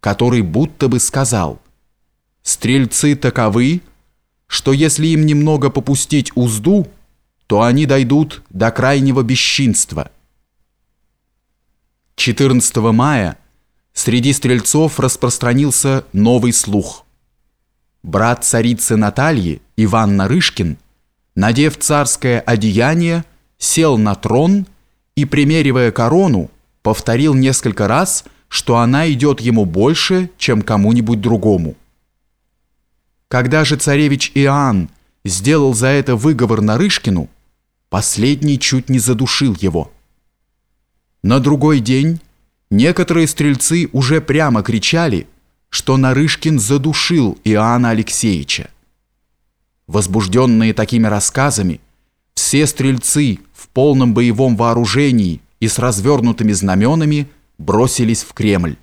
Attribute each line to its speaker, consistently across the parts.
Speaker 1: который будто бы сказал «Стрельцы таковы, что если им немного попустить узду, то они дойдут до крайнего бесчинства». 14 мая среди стрельцов распространился новый слух. Брат царицы Натальи, Иван Нарышкин, надев царское одеяние, сел на трон и, примеривая корону, повторил несколько раз, что она идет ему больше, чем кому-нибудь другому. Когда же царевич Иоанн сделал за это выговор Нарышкину, последний чуть не задушил его. На другой день некоторые стрельцы уже прямо кричали, что Нарышкин задушил Иоанна Алексеевича. Возбужденные такими рассказами, все стрельцы в полном боевом вооружении и с развернутыми знаменами бросились в Кремль.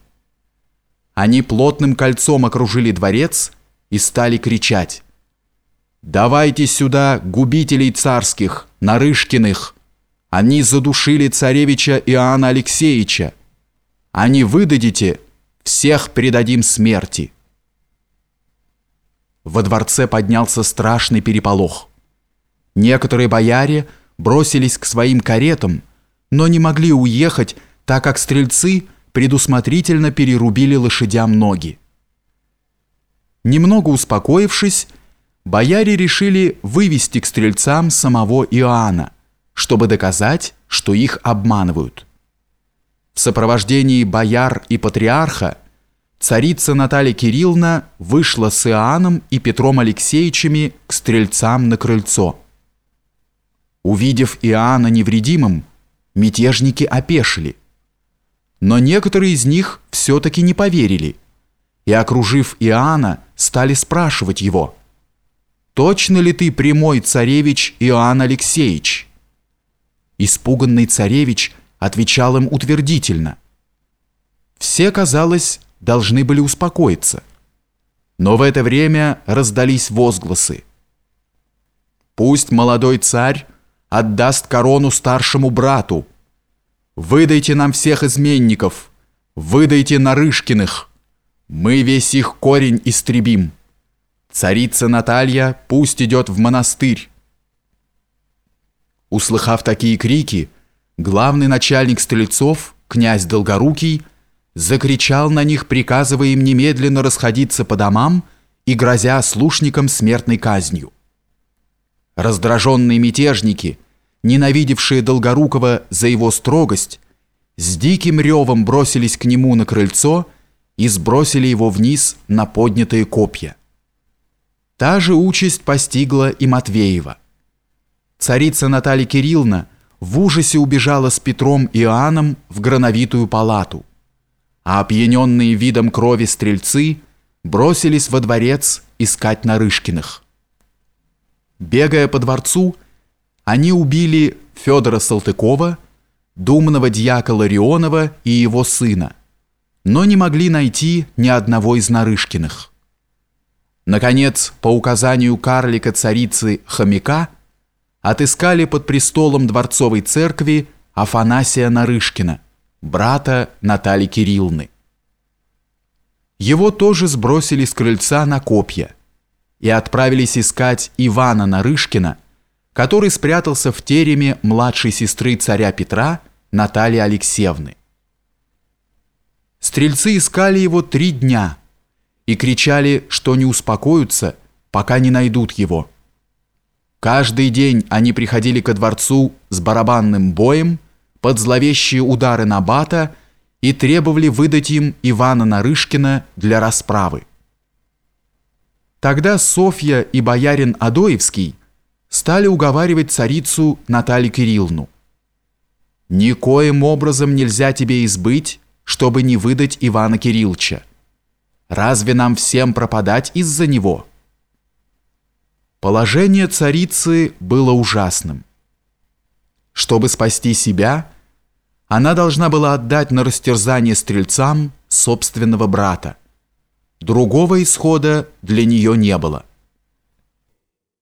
Speaker 1: Они плотным кольцом окружили дворец и стали кричать «Давайте сюда губителей царских, Нарышкиных! Они задушили царевича Иоанна Алексеевича! Они выдадите, всех предадим смерти!» Во дворце поднялся страшный переполох. Некоторые бояре бросились к своим каретам, но не могли уехать, так как стрельцы предусмотрительно перерубили лошадям ноги. Немного успокоившись, бояре решили вывести к стрельцам самого Иоанна, чтобы доказать, что их обманывают. В сопровождении бояр и патриарха царица Наталья Кирилловна вышла с Иоанном и Петром Алексеевичами к стрельцам на крыльцо. Увидев Иоанна невредимым, мятежники опешили. Но некоторые из них все-таки не поверили и, окружив Иоанна, стали спрашивать его, «Точно ли ты прямой царевич Иоанн Алексеевич?» Испуганный царевич отвечал им утвердительно. Все, казалось, должны были успокоиться. Но в это время раздались возгласы. «Пусть молодой царь отдаст корону старшему брату. Выдайте нам всех изменников, выдайте Нарышкиных. Мы весь их корень истребим. Царица Наталья пусть идет в монастырь. Услыхав такие крики, главный начальник стрельцов, князь Долгорукий, закричал на них, приказывая им немедленно расходиться по домам и грозя слушникам смертной казнью. Раздраженные мятежники, ненавидевшие Долгорукова за его строгость, с диким ревом бросились к нему на крыльцо и сбросили его вниз на поднятые копья. Та же участь постигла и Матвеева. Царица Наталья Кирилловна в ужасе убежала с Петром и Иоанном в грановитую палату, а опьяненные видом крови стрельцы бросились во дворец искать Нарышкиных. Бегая по дворцу, они убили Федора Салтыкова, думного дьяка Ларионова и его сына, но не могли найти ни одного из Нарышкиных. Наконец, по указанию карлика царицы Хомяка, отыскали под престолом дворцовой церкви Афанасия Нарышкина, брата Натальи Кирилловны. Его тоже сбросили с крыльца на копья и отправились искать Ивана Нарышкина, который спрятался в тереме младшей сестры царя Петра Натальи Алексеевны. Стрельцы искали его три дня и кричали, что не успокоятся, пока не найдут его. Каждый день они приходили ко дворцу с барабанным боем под зловещие удары Набата и требовали выдать им Ивана Нарышкина для расправы. Тогда Софья и боярин Адоевский стали уговаривать царицу Наталью Кирилловну. «Никоим образом нельзя тебе избыть, чтобы не выдать Ивана Кирилловича. Разве нам всем пропадать из-за него?» Положение царицы было ужасным. Чтобы спасти себя, она должна была отдать на растерзание стрельцам собственного брата. Другого исхода для нее не было.